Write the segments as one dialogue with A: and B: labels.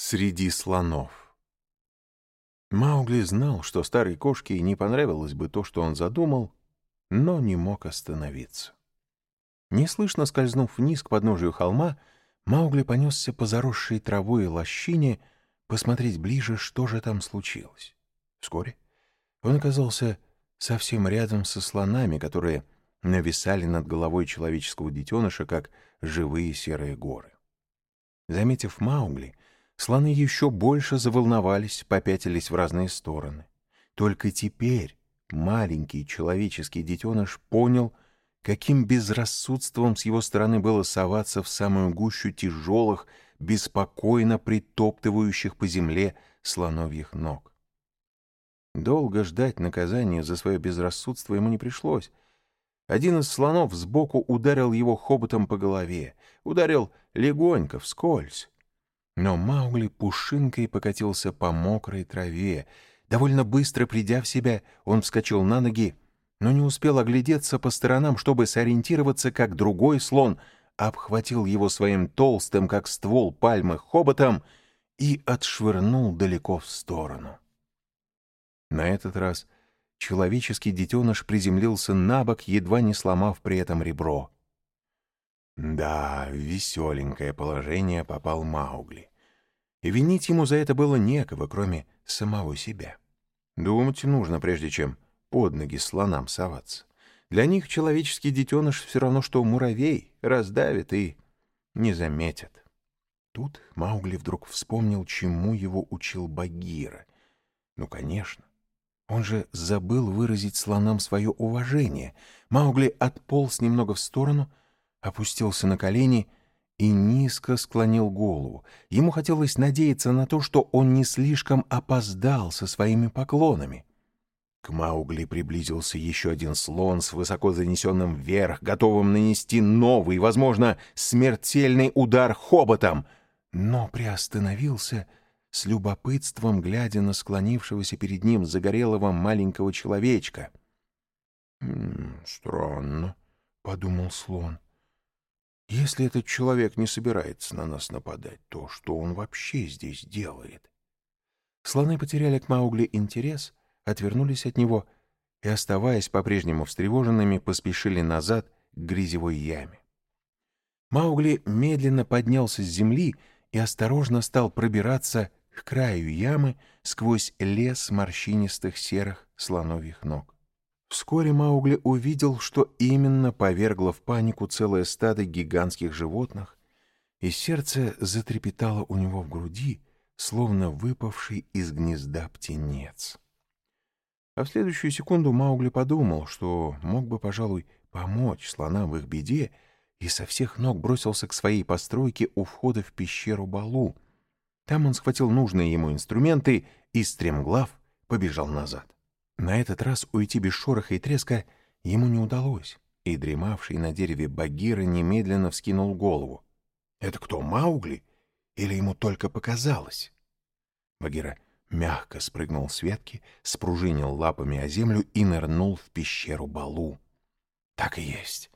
A: Среди слонов. Маугли знал, что старой кошке не понравилось бы то, что он задумал, но не мог остановиться. Неслышно скользнув вниз к подножию холма, Маугли понесся по заросшей травой и лощине посмотреть ближе, что же там случилось. Вскоре он оказался совсем рядом со слонами, которые нависали над головой человеческого детеныша, как живые серые горы. Заметив Маугли, Слоны еще больше заволновались, попятились в разные стороны. Только теперь маленький человеческий детеныш понял, каким безрассудством с его стороны было соваться в самую гущу тяжелых, беспокойно притоптывающих по земле слоновьих ног. Долго ждать наказания за свое безрассудство ему не пришлось. Один из слонов сбоку ударил его хоботом по голове, ударил легонько, вскользь. Но Маугли пушинкой покатился по мокрой траве. Довольно быстро придя в себя, он вскочил на ноги, но не успел оглядеться по сторонам, чтобы сориентироваться, как другой слон обхватил его своим толстым, как ствол пальмы, хоботом и отшвырнул далеко в сторону. На этот раз человеческий детеныш приземлился на бок, едва не сломав при этом ребро. Да, в веселенькое положение попал Маугли. И винить ему за это было некого, кроме самого себя. Думать нужно, прежде чем под ноги слонам соваться. Для них человеческий детеныш все равно, что муравей, раздавит и не заметят. Тут Маугли вдруг вспомнил, чему его учил Багира. Ну, конечно. Он же забыл выразить слонам свое уважение. Маугли отполз немного в сторону — опустился на колени и низко склонил голову. Ему хотелось надеяться на то, что он не слишком опоздал со своими поклонами. К Маугли приблизился еще один слон с высоко занесенным вверх, готовым нанести новый, возможно, смертельный удар хоботом, но приостановился с любопытством, глядя на склонившегося перед ним загорелого маленького человечка. «Странно», — подумал слон. Если этот человек не собирается на нас нападать, то что он вообще здесь делает? Слоны потеряли к Маугли интерес, отвернулись от него и, оставаясь по-прежнему встревоженными, поспешили назад к грязевой яме. Маугли медленно поднялся с земли и осторожно стал пробираться к краю ямы сквозь лес морщинистых серых слоновьих ног. Вскоре Маугли увидел, что именно повергло в панику целое стадо гигантских животных, и сердце затрепетало у него в груди, словно выпавший из гнезда птенец. А в следующую секунду Маугли подумал, что мог бы, пожалуй, помочь слонам в их беде, и со всех ног бросился к своей постройке у входа в пещеру Балу. Там он схватил нужные ему инструменты и, стремглав, побежал назад. На этот раз уйти без шороха и треска ему не удалось, и дремавший на дереве Багира немедленно вскинул голову. «Это кто, Маугли? Или ему только показалось?» Багира мягко спрыгнул с ветки, спружинил лапами о землю и нырнул в пещеру Балу. Так и есть.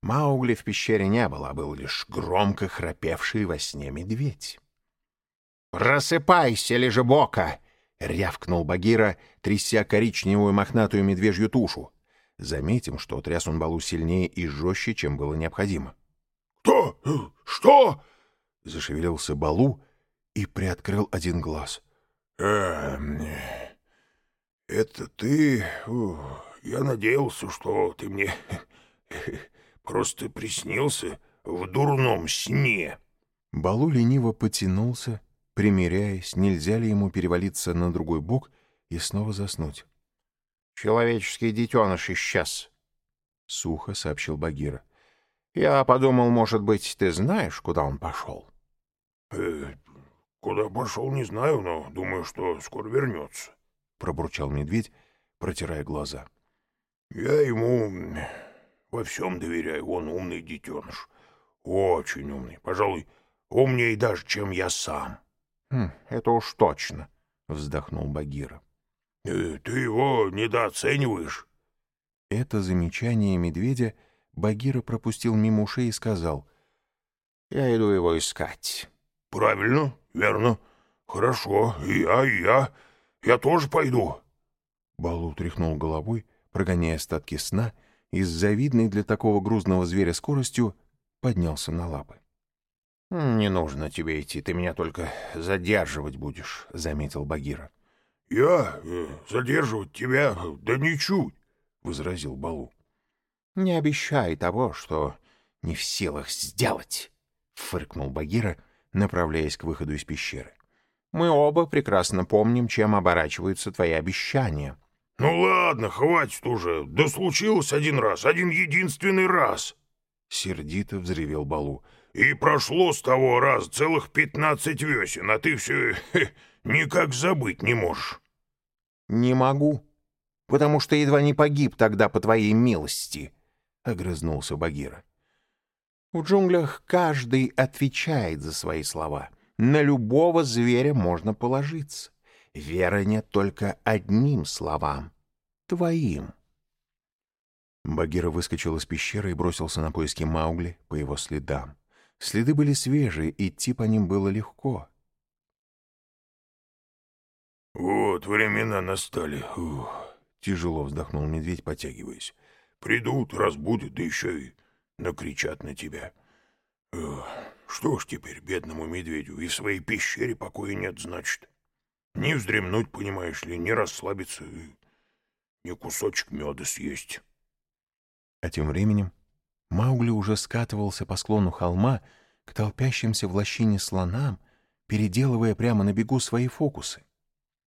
A: Маугли в пещере не было, а был лишь громко храпевший во сне медведь. «Просыпайся, лежебока!» — рявкнул Багира, тряся коричневую мохнатую медвежью тушу. Заметим, что тряс он Балу сильнее и жестче, чем было необходимо.
B: «Кто? Что?»
A: — зашевелился Балу и приоткрыл один глаз.
B: «Э, это ты... Я надеялся, что ты мне просто приснился в дурном сне».
A: Балу лениво потянулся, примеряясь, нельзя ли ему перевалиться на другой бок и снова заснуть.
C: — Человеческий детеныш исчез, — сухо сообщил Багира. — Я подумал, может быть, ты знаешь, куда он пошел?
B: э, куда пошел, не знаю, но думаю, что скоро вернется, — пробурчал медведь, протирая глаза. — Я ему во всем доверяю, он умный детеныш. Очень умный, пожалуй, умнее даже, чем я сам.
C: — Хм, это уж точно, вздохнул Багира.
B: Э, ты его недооцениваешь.
A: Это замечание медведя Багира пропустил мимо ушей и сказал.
C: Я иду его искать.
B: Правильно, верно. хорошо, и я, и я. Я тоже пойду».
A: Балу тряхнул головой, прогоняя остатки сна, и с завидной для такого грузного зверя скоростью поднялся на лапы.
C: «Не нужно тебе идти, ты меня только задерживать будешь», — заметил Багира.
B: «Я э, задерживать тебя? Да ничуть», — возразил Балу.
C: «Не обещай того, что не в силах сделать», — фыркнул Багира, направляясь к выходу из пещеры. «Мы оба прекрасно помним, чем оборачиваются твои обещания».
B: «Ну ладно, хватит уже. Да случилось один раз, один единственный раз!» Сердито взревел Балу. «И прошло с того раза целых пятнадцать весен, а ты все хе, никак забыть не можешь».
C: «Не могу, потому что едва не погиб тогда по твоей милости», — огрызнулся Багира. «В джунглях каждый отвечает за свои слова. На любого зверя можно положиться. Вера нет только одним словам — твоим».
A: Багира выскочил из пещеры и бросился на поиски Маугли по его следам. Следы были свежие, идти по ним было легко.
B: «Вот времена настали. Ух. Тяжело вздохнул медведь, потягиваясь. «Придут, разбудят, да еще и накричат на тебя. Ух. Что ж теперь бедному медведю и в своей пещере покоя нет, значит?» Не вздремнуть, понимаешь ли, не расслабиться, ни кусочек меда съесть.
A: А тем временем Маугли уже скатывался по склону холма к толпящимся в лощине слонам, переделывая прямо на бегу свои фокусы.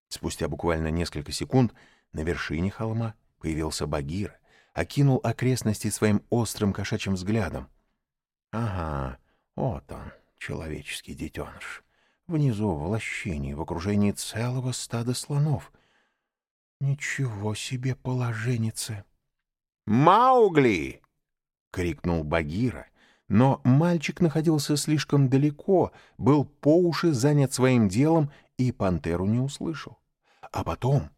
A: Спустя буквально несколько секунд на вершине холма появился Багира, окинул окрестности своим острым кошачьим взглядом. Ага, вот он, человеческий детеныш внизу в лощине, в окружении целого стада слонов. Ничего себе положенница!
C: «Маугли!» — крикнул Багира, но мальчик находился слишком далеко, был по уши занят своим делом и пантеру не услышал. А потом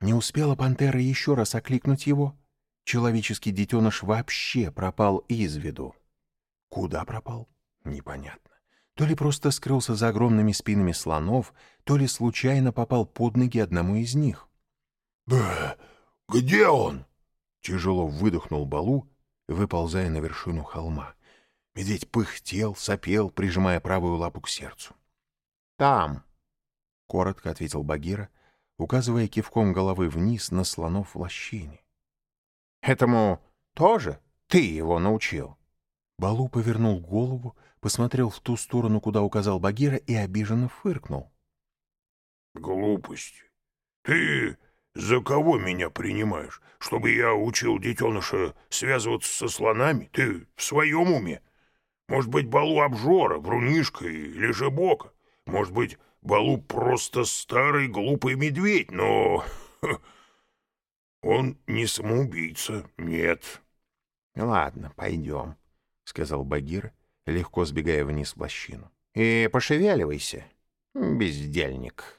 C: не успела пантера еще раз окликнуть его. Человеческий детеныш вообще пропал из виду. Куда пропал? Непонятно то ли просто скрылся за огромными спинами слонов, то ли случайно попал под ноги одному из них.
B: «Да, где он?»
A: — тяжело выдохнул Балу, выползая на вершину холма. Медведь пыхтел, сопел, прижимая правую лапу к сердцу.
C: «Там», —
A: коротко ответил Багира, указывая кивком головы вниз на слонов в лощине.
C: «Этому тоже ты его научил?»
A: Балу повернул голову, посмотрел в ту сторону, куда указал Багира, и обиженно фыркнул.
B: «Глупости. Ты за кого меня принимаешь? Чтобы я учил детеныша связываться со слонами? Ты в своем уме? Может быть, Балу обжора, врунишка или же бока? Может быть, Балу просто старый глупый медведь, но... Он не самоубийца, нет».
C: «Ладно, пойдем», — сказал Багир, легко сбегая вниз в лощину. — И пошевеливайся, бездельник.